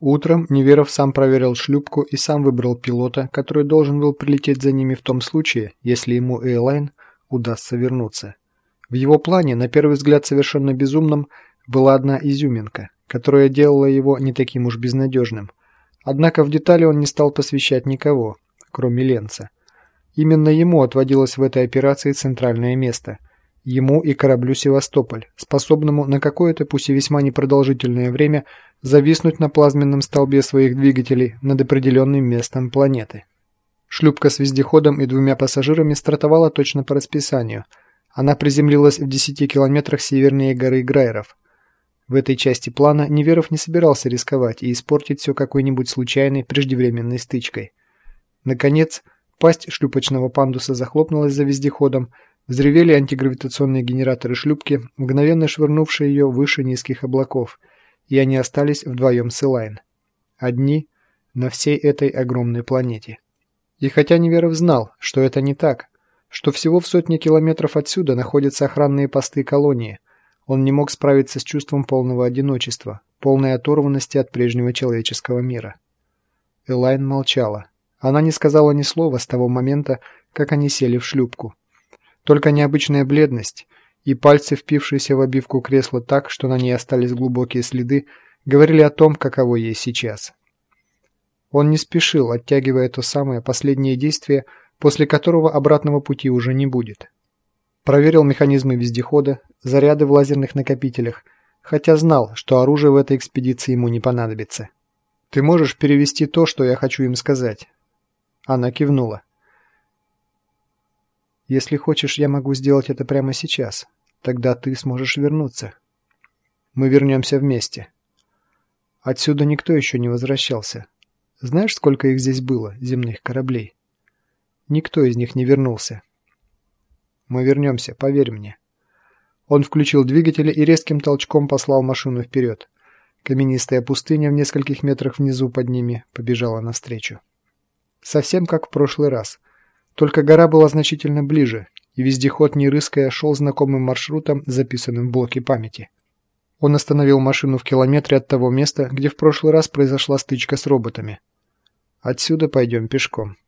Утром Неверов сам проверил шлюпку и сам выбрал пилота, который должен был прилететь за ними в том случае, если ему Эйлайн удастся вернуться. В его плане, на первый взгляд совершенно безумном, была одна изюминка, которая делала его не таким уж безнадежным. Однако в детали он не стал посвящать никого, кроме Ленца. Именно ему отводилось в этой операции центральное место. Ему и кораблю «Севастополь», способному на какое-то, пусть и весьма непродолжительное время, зависнуть на плазменном столбе своих двигателей над определенным местом планеты. Шлюпка с вездеходом и двумя пассажирами стартовала точно по расписанию. Она приземлилась в 10 километрах севернее горы Грайеров. В этой части плана Неверов не собирался рисковать и испортить все какой-нибудь случайной преждевременной стычкой. Наконец, пасть шлюпочного пандуса захлопнулась за вездеходом, взревели антигравитационные генераторы шлюпки, мгновенно швырнувшие ее выше низких облаков, и они остались вдвоем с Элайн. Одни на всей этой огромной планете. И хотя Неверов знал, что это не так, что всего в сотне километров отсюда находятся охранные посты колонии – он не мог справиться с чувством полного одиночества, полной оторванности от прежнего человеческого мира. Элайн молчала. Она не сказала ни слова с того момента, как они сели в шлюпку. Только необычная бледность и пальцы, впившиеся в обивку кресла так, что на ней остались глубокие следы, говорили о том, каково ей сейчас. Он не спешил, оттягивая то самое последнее действие, после которого обратного пути уже не будет. Проверил механизмы вездехода, заряды в лазерных накопителях, хотя знал, что оружие в этой экспедиции ему не понадобится. «Ты можешь перевести то, что я хочу им сказать?» Она кивнула. «Если хочешь, я могу сделать это прямо сейчас. Тогда ты сможешь вернуться. Мы вернемся вместе. Отсюда никто еще не возвращался. Знаешь, сколько их здесь было, земных кораблей? Никто из них не вернулся. Мы вернемся, поверь мне». Он включил двигатели и резким толчком послал машину вперед. Каменистая пустыня в нескольких метрах внизу под ними побежала навстречу. Совсем как в прошлый раз. Только гора была значительно ближе, и вездеход, не рыская, шел знакомым маршрутом, записанным в блоке памяти. Он остановил машину в километре от того места, где в прошлый раз произошла стычка с роботами. «Отсюда пойдем пешком».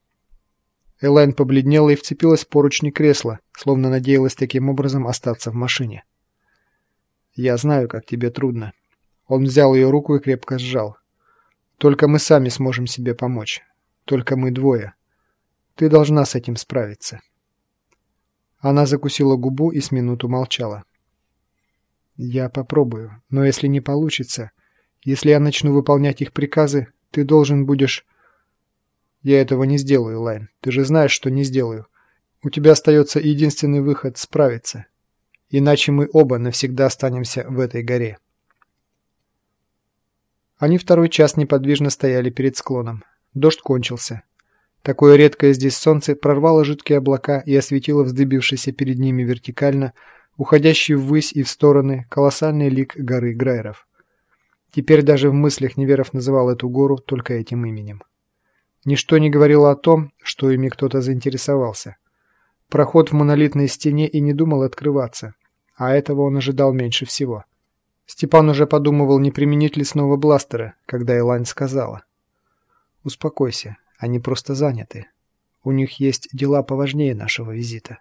Элайн побледнела и вцепилась в поручни кресла, словно надеялась таким образом остаться в машине. «Я знаю, как тебе трудно». Он взял ее руку и крепко сжал. «Только мы сами сможем себе помочь. Только мы двое. Ты должна с этим справиться». Она закусила губу и с минуту молчала. «Я попробую, но если не получится, если я начну выполнять их приказы, ты должен будешь...» Я этого не сделаю, Лайн. Ты же знаешь, что не сделаю. У тебя остается единственный выход – справиться. Иначе мы оба навсегда останемся в этой горе. Они второй час неподвижно стояли перед склоном. Дождь кончился. Такое редкое здесь солнце прорвало жидкие облака и осветило вздыбившийся перед ними вертикально, уходящий ввысь и в стороны, колоссальный лик горы Грайеров. Теперь даже в мыслях Неверов называл эту гору только этим именем. Ничто не говорило о том, что ими кто-то заинтересовался. Проход в монолитной стене и не думал открываться, а этого он ожидал меньше всего. Степан уже подумывал, не применить ли снова бластера, когда Элайн сказала. «Успокойся, они просто заняты. У них есть дела поважнее нашего визита».